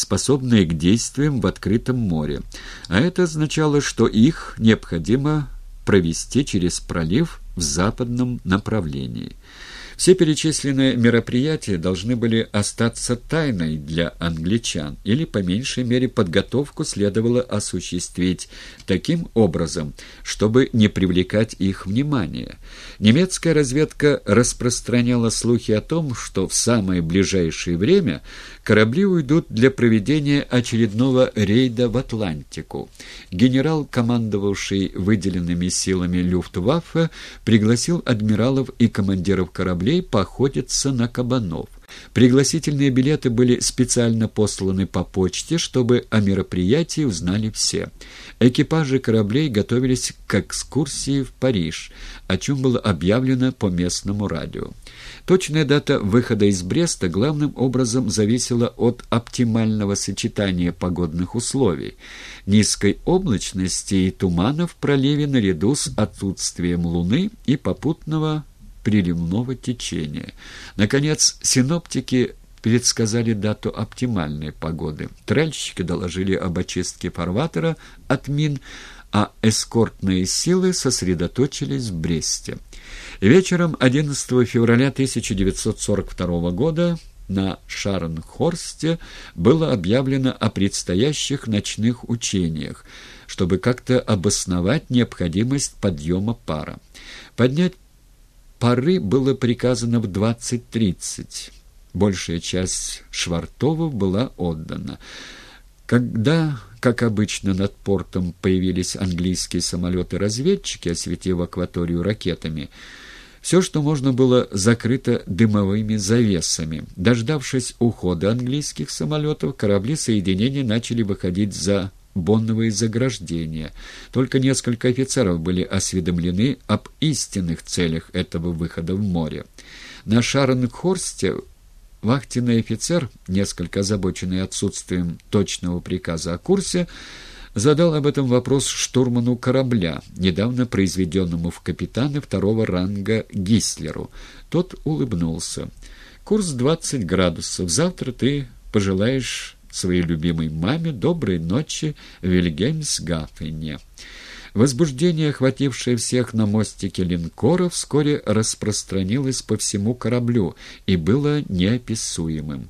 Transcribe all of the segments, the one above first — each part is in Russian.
способные к действиям в открытом море, а это означало, что их необходимо провести через пролив в западном направлении. Все перечисленные мероприятия должны были остаться тайной для англичан, или, по меньшей мере, подготовку следовало осуществить таким образом, чтобы не привлекать их внимание. Немецкая разведка распространяла слухи о том, что в самое ближайшее время корабли уйдут для проведения очередного рейда в Атлантику. Генерал, командовавший выделенными силами Люфтваффе, пригласил адмиралов и командиров кораблей кораблей поохотиться на кабанов. Пригласительные билеты были специально посланы по почте, чтобы о мероприятии узнали все. Экипажи кораблей готовились к экскурсии в Париж, о чем было объявлено по местному радио. Точная дата выхода из Бреста главным образом зависела от оптимального сочетания погодных условий, низкой облачности и тумана в проливе наряду с отсутствием луны и попутного приливного течения. Наконец, синоптики предсказали дату оптимальной погоды. Тральщики доложили об очистке фарватера от мин, а эскортные силы сосредоточились в Бресте. Вечером 11 февраля 1942 года на Шарнхорсте было объявлено о предстоящих ночных учениях, чтобы как-то обосновать необходимость подъема пара. Поднять Пары было приказано в 20.30. Большая часть швартовов была отдана. Когда, как обычно, над портом появились английские самолеты-разведчики, осветив акваторию ракетами, все, что можно было, закрыто дымовыми завесами. Дождавшись ухода английских самолетов, корабли соединения начали выходить за бонновые заграждения. Только несколько офицеров были осведомлены об истинных целях этого выхода в море. На Шаренхорсте вахтенный офицер, несколько озабоченный отсутствием точного приказа о курсе, задал об этом вопрос штурману корабля, недавно произведенному в капитаны второго ранга Гислеру. Тот улыбнулся. «Курс 20 градусов. Завтра ты пожелаешь своей любимой маме доброй ночи в Вильгельмсгафене. Возбуждение, охватившее всех на мостике линкора, вскоре распространилось по всему кораблю и было неописуемым.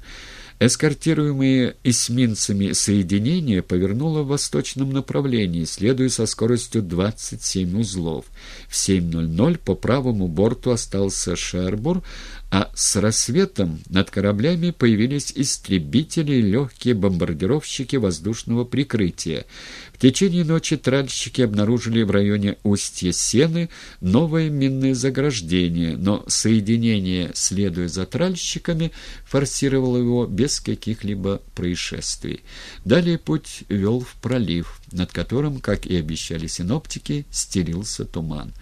Эскортируемые эсминцами соединения повернуло в восточном направлении, следуя со скоростью 27 узлов. В 7.00 по правому борту остался Шербур, а с рассветом над кораблями появились истребители и легкие бомбардировщики воздушного прикрытия. В течение ночи тральщики обнаружили в районе устья Сены новое минное заграждение, но соединение, следуя за тральщиками, форсировало его без каких-либо происшествий. Далее путь вел в пролив, над которым, как и обещали синоптики, стелился туман.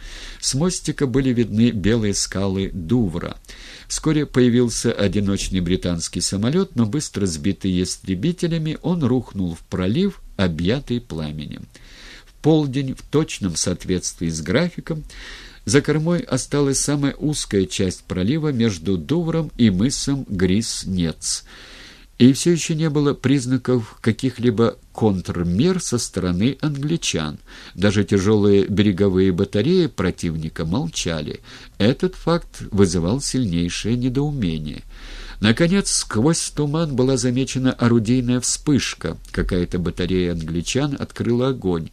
С мостика были видны белые скалы Дувра. Вскоре появился одиночный британский самолет, но быстро сбитый истребителями, он рухнул в пролив, объятый пламенем. В полдень, в точном соответствии с графиком, за кормой осталась самая узкая часть пролива между Дувром и мысом Грис-Нец — и все еще не было признаков каких-либо контрмер со стороны англичан. Даже тяжелые береговые батареи противника молчали. Этот факт вызывал сильнейшее недоумение. Наконец, сквозь туман была замечена орудийная вспышка. Какая-то батарея англичан открыла огонь.